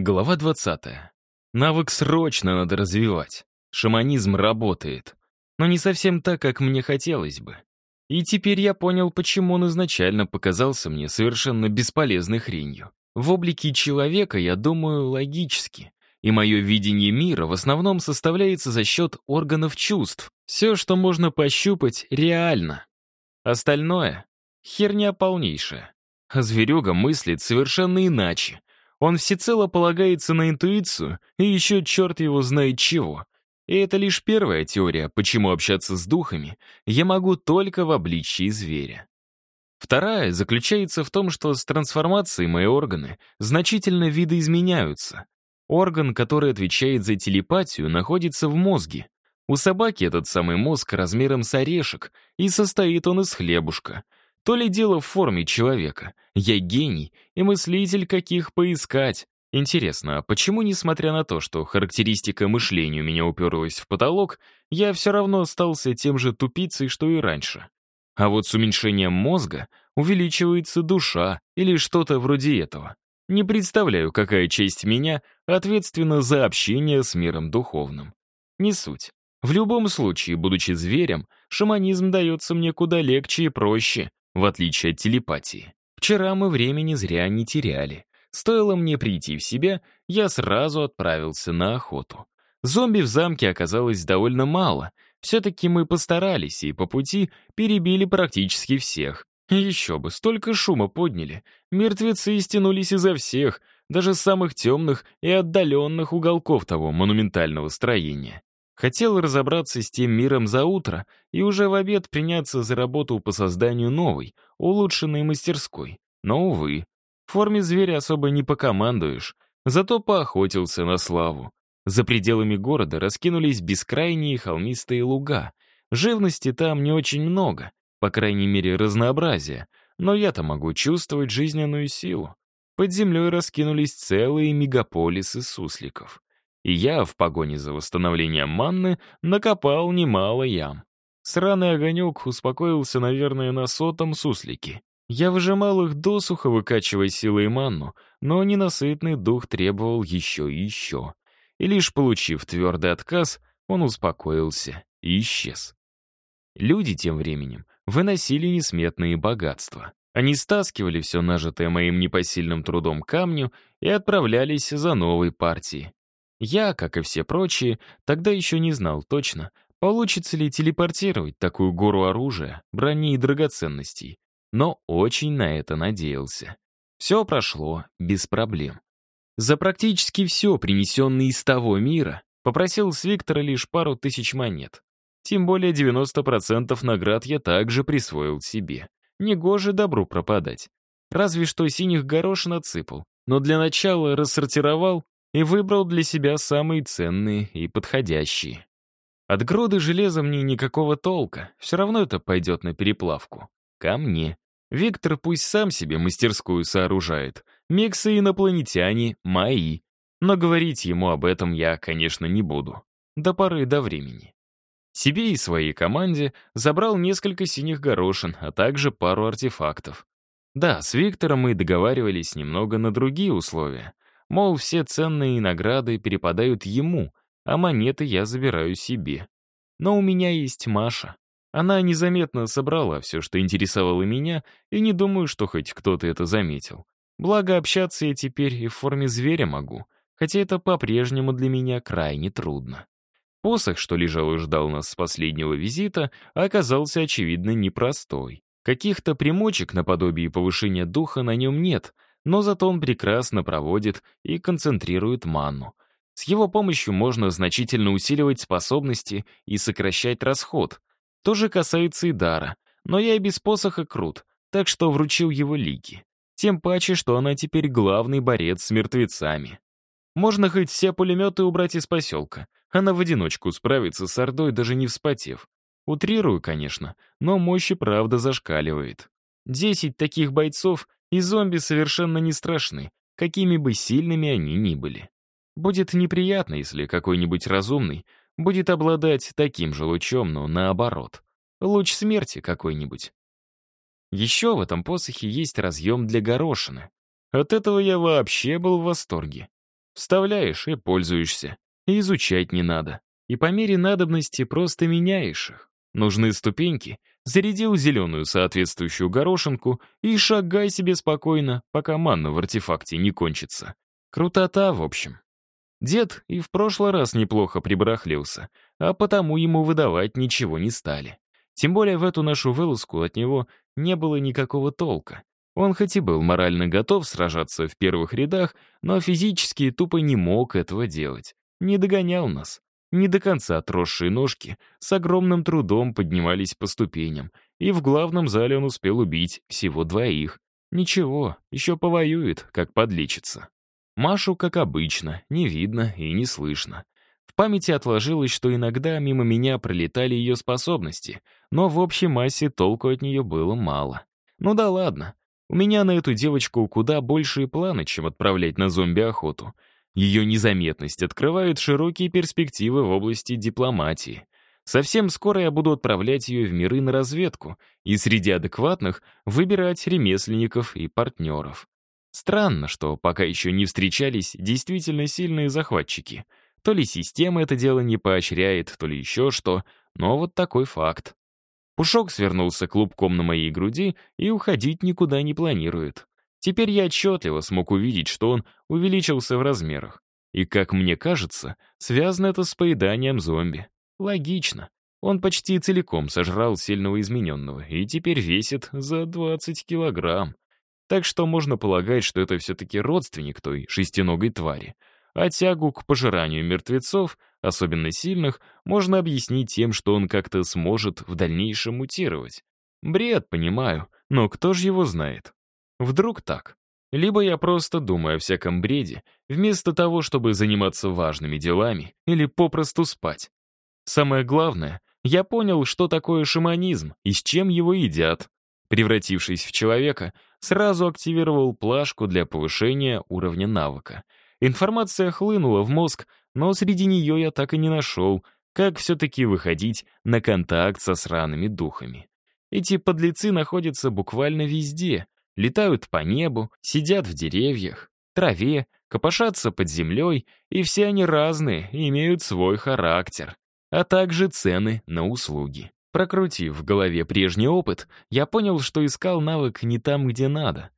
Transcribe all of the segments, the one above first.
Глава 20. Навык срочно надо развивать. Шаманизм работает. Но не совсем так, как мне хотелось бы. И теперь я понял, почему он изначально показался мне совершенно бесполезной хренью. В облике человека, я думаю, логически. И мое видение мира в основном составляется за счет органов чувств. Все, что можно пощупать, реально. Остальное — херня полнейшая. А зверюга мыслит совершенно иначе он всецело полагается на интуицию и еще черт его знает чего. И это лишь первая теория, почему общаться с духами я могу только в обличии зверя. Вторая заключается в том, что с трансформацией мои органы значительно видоизменяются. Орган, который отвечает за телепатию, находится в мозге. У собаки этот самый мозг размером с орешек, и состоит он из хлебушка — то ли дело в форме человека. Я гений и мыслитель, каких поискать. Интересно, а почему, несмотря на то, что характеристика мышления у меня уперлась в потолок, я все равно остался тем же тупицей, что и раньше? А вот с уменьшением мозга увеличивается душа или что-то вроде этого. Не представляю, какая часть меня ответственна за общение с миром духовным. Не суть. В любом случае, будучи зверем, шаманизм дается мне куда легче и проще, в отличие от телепатии. Вчера мы времени зря не теряли. Стоило мне прийти в себя, я сразу отправился на охоту. Зомби в замке оказалось довольно мало. Все-таки мы постарались и по пути перебили практически всех. Еще бы, столько шума подняли. Мертвецы стянулись изо всех, даже самых темных и отдаленных уголков того монументального строения. Хотел разобраться с тем миром за утро и уже в обед приняться за работу по созданию новой, улучшенной мастерской. Но, увы, в форме зверя особо не покомандуешь, зато поохотился на славу. За пределами города раскинулись бескрайние холмистые луга. Живности там не очень много, по крайней мере разнообразия, но я-то могу чувствовать жизненную силу. Под землей раскинулись целые мегаполисы сусликов и я в погоне за восстановлением манны накопал немало ям. Сраный огонек успокоился, наверное, на сотом суслики. Я выжимал их досуха, выкачивая силы и манну, но ненасытный дух требовал еще и еще. И лишь получив твердый отказ, он успокоился и исчез. Люди тем временем выносили несметные богатства. Они стаскивали все нажитое моим непосильным трудом камню и отправлялись за новой партией. Я, как и все прочие, тогда еще не знал точно, получится ли телепортировать такую гору оружия, брони и драгоценностей, но очень на это надеялся. Все прошло без проблем. За практически все, принесенное из того мира, попросил с Виктора лишь пару тысяч монет. Тем более 90% наград я также присвоил себе. Негоже добру пропадать. Разве что синих горошин отсыпал, но для начала рассортировал и выбрал для себя самые ценные и подходящие. От груды железа мне никакого толка, все равно это пойдет на переплавку. Ко мне. Виктор пусть сам себе мастерскую сооружает. Миксы инопланетяне мои. Но говорить ему об этом я, конечно, не буду. До поры до времени. Себе и своей команде забрал несколько синих горошин, а также пару артефактов. Да, с Виктором мы договаривались немного на другие условия — Мол, все ценные награды перепадают ему, а монеты я забираю себе. Но у меня есть Маша. Она незаметно собрала все, что интересовало меня, и не думаю, что хоть кто-то это заметил. Благо, общаться я теперь и в форме зверя могу, хотя это по-прежнему для меня крайне трудно. Посох, что лежал и ждал нас с последнего визита, оказался, очевидно, непростой. Каких-то примочек наподобие повышения духа на нем нет — но зато он прекрасно проводит и концентрирует манну. С его помощью можно значительно усиливать способности и сокращать расход. То же касается и дара, но я и без посоха крут, так что вручил его Лике. Тем паче, что она теперь главный борец с мертвецами. Можно хоть все пулеметы убрать из поселка. Она в одиночку справится с Ордой, даже не вспотев. Утрирую, конечно, но мощь и правда зашкаливает. Десять таких бойцов и зомби совершенно не страшны, какими бы сильными они ни были. Будет неприятно, если какой-нибудь разумный будет обладать таким же лучом, но наоборот. Луч смерти какой-нибудь. Еще в этом посохе есть разъем для горошины. От этого я вообще был в восторге. Вставляешь и пользуешься. И изучать не надо. И по мере надобности просто меняешь их. Нужны ступеньки, зарядил зеленую соответствующую горошинку и шагай себе спокойно, пока манна в артефакте не кончится. Крутота, в общем. Дед и в прошлый раз неплохо прибарахлился, а потому ему выдавать ничего не стали. Тем более в эту нашу вылазку от него не было никакого толка. Он хоть и был морально готов сражаться в первых рядах, но физически тупо не мог этого делать. Не догонял нас не до конца отросшие ножки с огромным трудом поднимались по ступеням, и в главном зале он успел убить всего двоих. Ничего, еще повоюет, как подлечится. Машу, как обычно, не видно и не слышно. В памяти отложилось, что иногда мимо меня пролетали ее способности, но в общей массе толку от нее было мало. Ну да ладно, у меня на эту девочку куда большие планы, чем отправлять на зомби-охоту — ее незаметность открывает широкие перспективы в области дипломатии. Совсем скоро я буду отправлять ее в миры на разведку и среди адекватных выбирать ремесленников и партнеров. Странно, что пока еще не встречались действительно сильные захватчики. То ли система это дело не поощряет, то ли еще что, но вот такой факт. Пушок свернулся клубком на моей груди и уходить никуда не планирует. Теперь я отчетливо смог увидеть, что он увеличился в размерах. И, как мне кажется, связано это с поеданием зомби. Логично. Он почти целиком сожрал сильного измененного и теперь весит за 20 килограмм. Так что можно полагать, что это все-таки родственник той шестиногой твари. А тягу к пожиранию мертвецов, особенно сильных, можно объяснить тем, что он как-то сможет в дальнейшем мутировать. Бред, понимаю, но кто же его знает? Вдруг так. Либо я просто думаю о всяком бреде, вместо того, чтобы заниматься важными делами или попросту спать. Самое главное, я понял, что такое шаманизм и с чем его едят. Превратившись в человека, сразу активировал плашку для повышения уровня навыка. Информация хлынула в мозг, но среди нее я так и не нашел, как все-таки выходить на контакт со сраными духами. Эти подлецы находятся буквально везде — летают по небу, сидят в деревьях, траве, копошатся под землей, и все они разные, имеют свой характер, а также цены на услуги. Прокрутив в голове прежний опыт, я понял, что искал навык не там, где надо.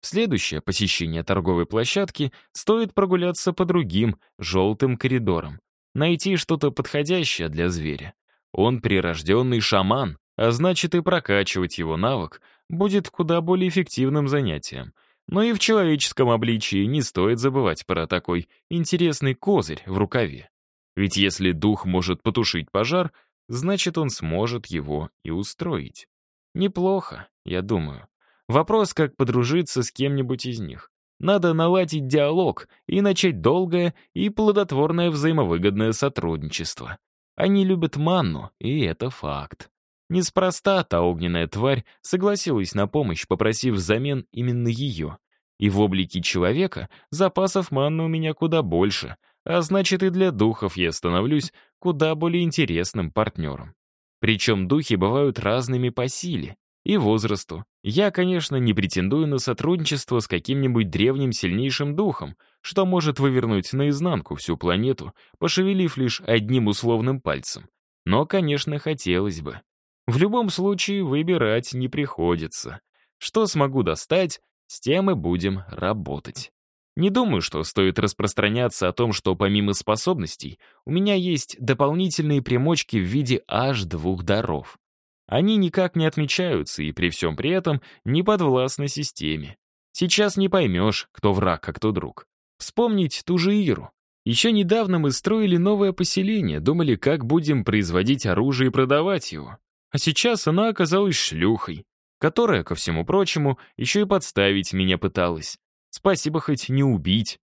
Следующее посещение торговой площадки стоит прогуляться по другим, желтым коридорам, найти что-то подходящее для зверя. Он прирожденный шаман, а значит и прокачивать его навык будет куда более эффективным занятием. Но и в человеческом обличии не стоит забывать про такой интересный козырь в рукаве. Ведь если дух может потушить пожар, значит, он сможет его и устроить. Неплохо, я думаю. Вопрос, как подружиться с кем-нибудь из них. Надо наладить диалог и начать долгое и плодотворное взаимовыгодное сотрудничество. Они любят манну, и это факт. Неспроста та огненная тварь согласилась на помощь, попросив взамен именно ее. И в облике человека запасов манны у меня куда больше, а значит и для духов я становлюсь куда более интересным партнером. Причем духи бывают разными по силе и возрасту. Я, конечно, не претендую на сотрудничество с каким-нибудь древним сильнейшим духом, что может вывернуть наизнанку всю планету, пошевелив лишь одним условным пальцем. Но, конечно, хотелось бы. В любом случае выбирать не приходится. Что смогу достать, с тем и будем работать. Не думаю, что стоит распространяться о том, что помимо способностей у меня есть дополнительные примочки в виде аж двух даров. Они никак не отмечаются и при всем при этом не подвластны системе. Сейчас не поймешь, кто враг, а кто друг. Вспомнить ту же Иру. Еще недавно мы строили новое поселение, думали, как будем производить оружие и продавать его. А сейчас она оказалась шлюхой, которая, ко всему прочему, еще и подставить меня пыталась. Спасибо хоть не убить.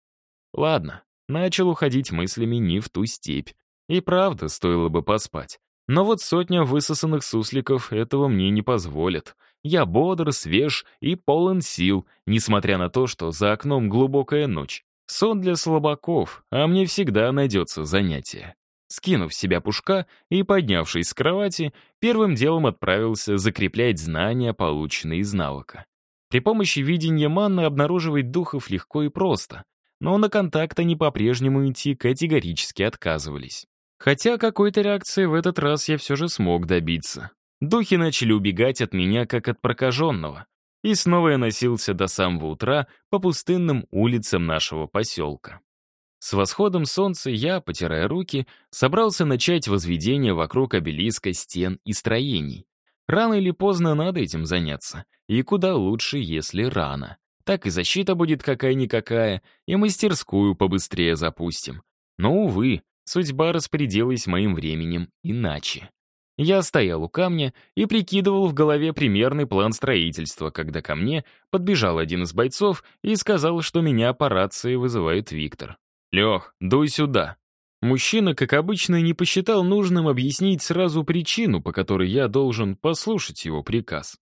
Ладно, начал уходить мыслями не в ту степь. И правда, стоило бы поспать. Но вот сотня высосанных сусликов этого мне не позволит. Я бодр, свеж и полон сил, несмотря на то, что за окном глубокая ночь. Сон для слабаков, а мне всегда найдется занятие. Скинув с себя пушка и поднявшись с кровати, первым делом отправился закреплять знания, полученные из навыка. При помощи видения манны обнаруживать духов легко и просто, но на контакт они по-прежнему идти категорически отказывались. Хотя какой-то реакции в этот раз я все же смог добиться. Духи начали убегать от меня, как от прокаженного. И снова я носился до самого утра по пустынным улицам нашего поселка. С восходом солнца я, потирая руки, собрался начать возведение вокруг обелиска стен и строений. Рано или поздно надо этим заняться, и куда лучше, если рано. Так и защита будет какая-никакая, и мастерскую побыстрее запустим. Но, увы, судьба распорядилась моим временем иначе. Я стоял у камня и прикидывал в голове примерный план строительства, когда ко мне подбежал один из бойцов и сказал, что меня по рации вызывает Виктор. «Лех, дуй сюда». Мужчина, как обычно, не посчитал нужным объяснить сразу причину, по которой я должен послушать его приказ.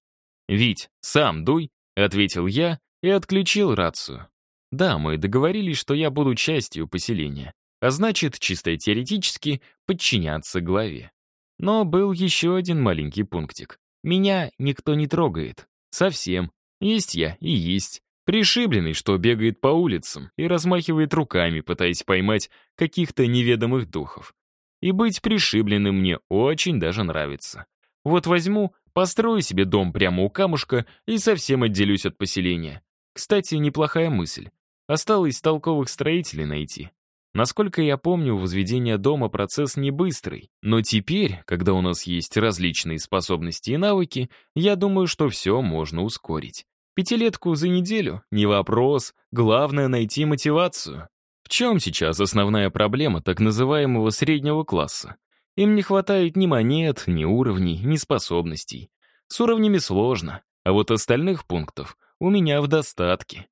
«Вить, сам дуй», — ответил я и отключил рацию. Да, мы договорились, что я буду частью поселения, а значит, чисто теоретически, подчиняться главе. Но был еще один маленький пунктик. Меня никто не трогает. Совсем. Есть я и есть пришибленный, что бегает по улицам и размахивает руками, пытаясь поймать каких-то неведомых духов. И быть пришибленным мне очень даже нравится. Вот возьму, построю себе дом прямо у камушка и совсем отделюсь от поселения. Кстати, неплохая мысль. Осталось толковых строителей найти. Насколько я помню, возведение дома процесс не быстрый, но теперь, когда у нас есть различные способности и навыки, я думаю, что все можно ускорить. Пятилетку за неделю — не вопрос, главное — найти мотивацию. В чем сейчас основная проблема так называемого среднего класса? Им не хватает ни монет, ни уровней, ни способностей. С уровнями сложно, а вот остальных пунктов у меня в достатке.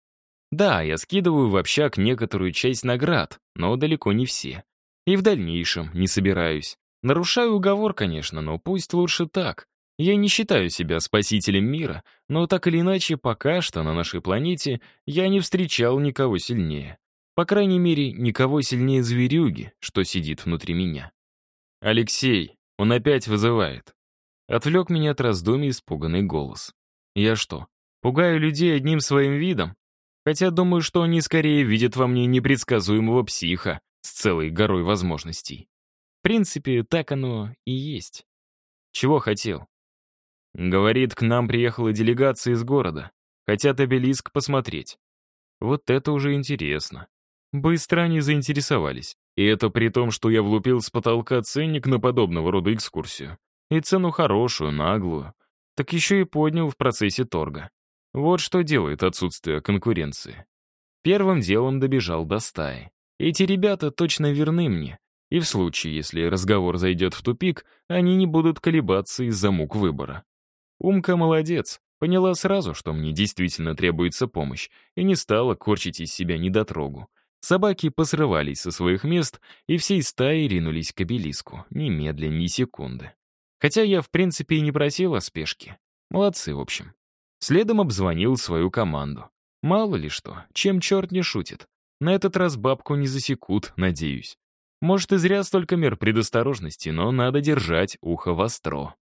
Да, я скидываю в общак некоторую часть наград, но далеко не все. И в дальнейшем не собираюсь. Нарушаю уговор, конечно, но пусть лучше так, я не считаю себя спасителем мира, но так или иначе, пока что на нашей планете я не встречал никого сильнее. По крайней мере, никого сильнее зверюги, что сидит внутри меня. «Алексей, он опять вызывает». Отвлек меня от раздумий испуганный голос. «Я что, пугаю людей одним своим видом? Хотя думаю, что они скорее видят во мне непредсказуемого психа с целой горой возможностей. В принципе, так оно и есть. Чего хотел?» Говорит, к нам приехала делегация из города. Хотят обелиск посмотреть. Вот это уже интересно. Быстро они заинтересовались. И это при том, что я влупил с потолка ценник на подобного рода экскурсию. И цену хорошую, наглую. Так еще и поднял в процессе торга. Вот что делает отсутствие конкуренции. Первым делом добежал до стаи. Эти ребята точно верны мне. И в случае, если разговор зайдет в тупик, они не будут колебаться из-за мук выбора. Умка молодец, поняла сразу, что мне действительно требуется помощь, и не стала корчить из себя недотрогу. Собаки посрывались со своих мест и всей стаей ринулись к обелиску, немедленно, ни секунды. Хотя я, в принципе, и не просил о спешке. Молодцы, в общем. Следом обзвонил свою команду. Мало ли что, чем черт не шутит. На этот раз бабку не засекут, надеюсь. Может, и зря столько мер предосторожности, но надо держать ухо востро.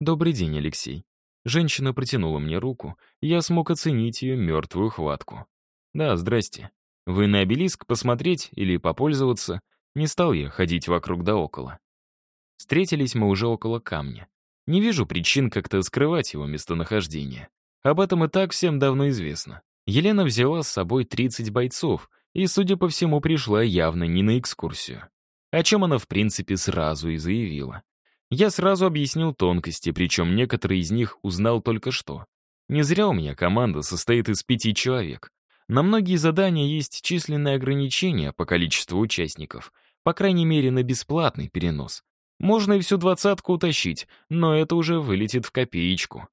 «Добрый день, Алексей. Женщина протянула мне руку, я смог оценить ее мертвую хватку. «Да, здрасте. Вы на обелиск посмотреть или попользоваться?» Не стал я ходить вокруг да около. Встретились мы уже около камня. Не вижу причин как-то скрывать его местонахождение. Об этом и так всем давно известно. Елена взяла с собой 30 бойцов и, судя по всему, пришла явно не на экскурсию. О чем она, в принципе, сразу и заявила. Я сразу объяснил тонкости, причем некоторые из них узнал только что. Не зря у меня команда состоит из пяти человек. На многие задания есть численные ограничения по количеству участников, по крайней мере на бесплатный перенос. Можно и всю двадцатку утащить, но это уже вылетит в копеечку.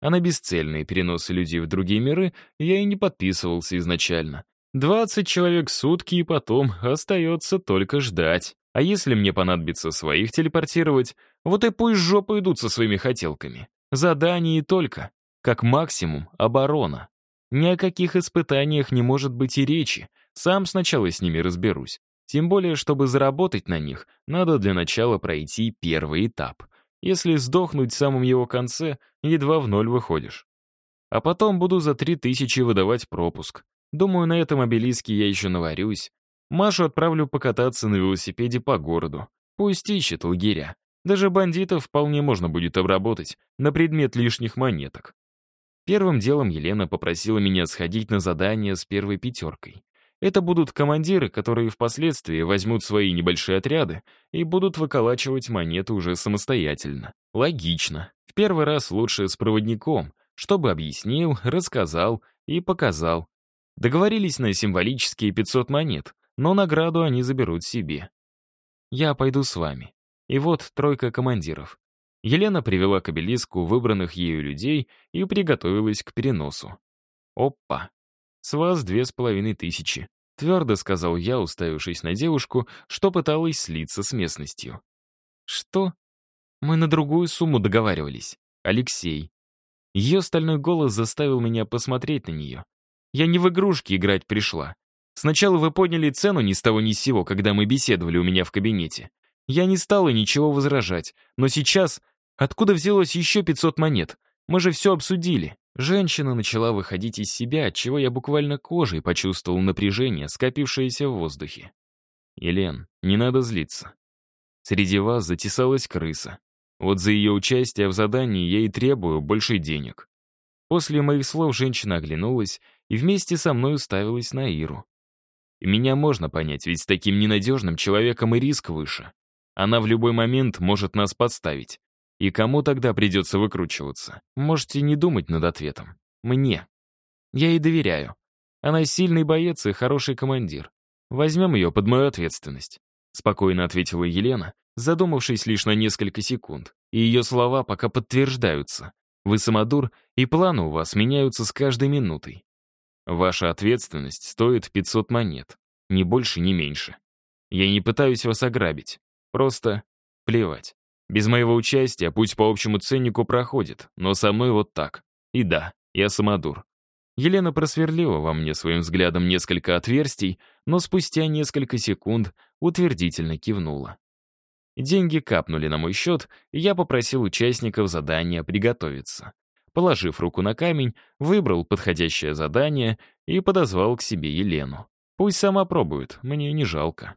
А на бесцельные переносы людей в другие миры я и не подписывался изначально. 20 человек в сутки и потом остается только ждать. А если мне понадобится своих телепортировать, вот и пусть жопы идут со своими хотелками. Задание и только. Как максимум, оборона. Ни о каких испытаниях не может быть и речи. Сам сначала с ними разберусь. Тем более, чтобы заработать на них, надо для начала пройти первый этап. Если сдохнуть в самом его конце, едва в ноль выходишь. А потом буду за три тысячи выдавать пропуск. Думаю, на этом обелиске я еще наварюсь. Машу отправлю покататься на велосипеде по городу. Пусть ищет лагеря. Даже бандитов вполне можно будет обработать на предмет лишних монеток. Первым делом Елена попросила меня сходить на задание с первой пятеркой. Это будут командиры, которые впоследствии возьмут свои небольшие отряды и будут выколачивать монеты уже самостоятельно. Логично. В первый раз лучше с проводником, чтобы объяснил, рассказал и показал. Договорились на символические 500 монет, но награду они заберут себе. Я пойду с вами. И вот тройка командиров. Елена привела к обелиску выбранных ею людей и приготовилась к переносу. «Опа! С вас две с половиной тысячи», — твердо сказал я, уставившись на девушку, что пыталась слиться с местностью. «Что? Мы на другую сумму договаривались. Алексей». Ее стальной голос заставил меня посмотреть на нее. «Я не в игрушки играть пришла. Сначала вы подняли цену ни с того ни с сего, когда мы беседовали у меня в кабинете. Я не стала ничего возражать, но сейчас... Откуда взялось еще 500 монет? Мы же все обсудили». Женщина начала выходить из себя, от чего я буквально кожей почувствовал напряжение, скопившееся в воздухе. «Елен, не надо злиться. Среди вас затесалась крыса. Вот за ее участие в задании я и требую больше денег». После моих слов женщина оглянулась и вместе со мной уставилась на Иру. Меня можно понять, ведь с таким ненадежным человеком и риск выше. Она в любой момент может нас подставить. И кому тогда придется выкручиваться? Можете не думать над ответом. Мне. Я ей доверяю. Она сильный боец и хороший командир. Возьмем ее под мою ответственность», — спокойно ответила Елена, задумавшись лишь на несколько секунд. И ее слова пока подтверждаются. «Вы самодур, и планы у вас меняются с каждой минутой. Ваша ответственность стоит 500 монет, ни больше, ни меньше. Я не пытаюсь вас ограбить, просто плевать. Без моего участия путь по общему ценнику проходит, но со мной вот так. И да, я самодур. Елена просверлила во мне своим взглядом несколько отверстий, но спустя несколько секунд утвердительно кивнула. Деньги капнули на мой счет, и я попросил участников задания приготовиться. Положив руку на камень, выбрал подходящее задание и подозвал к себе Елену. Пусть сама пробует, мне не жалко.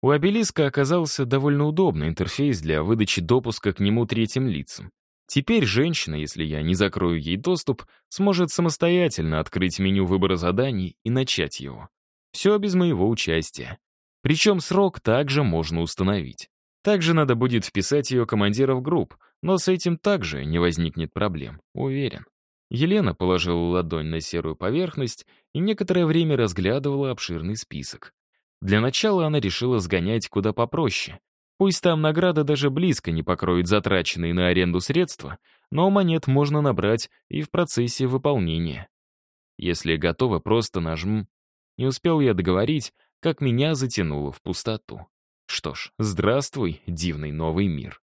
У обелиска оказался довольно удобный интерфейс для выдачи допуска к нему третьим лицам. Теперь женщина, если я не закрою ей доступ, сможет самостоятельно открыть меню выбора заданий и начать его. Все без моего участия. Причем срок также можно установить. Также надо будет вписать ее командиров групп — но с этим также не возникнет проблем, уверен. Елена положила ладонь на серую поверхность и некоторое время разглядывала обширный список. Для начала она решила сгонять куда попроще. Пусть там награда даже близко не покроет затраченные на аренду средства, но монет можно набрать и в процессе выполнения. Если готово, просто нажм... Не успел я договорить, как меня затянуло в пустоту. Что ж, здравствуй, дивный новый мир.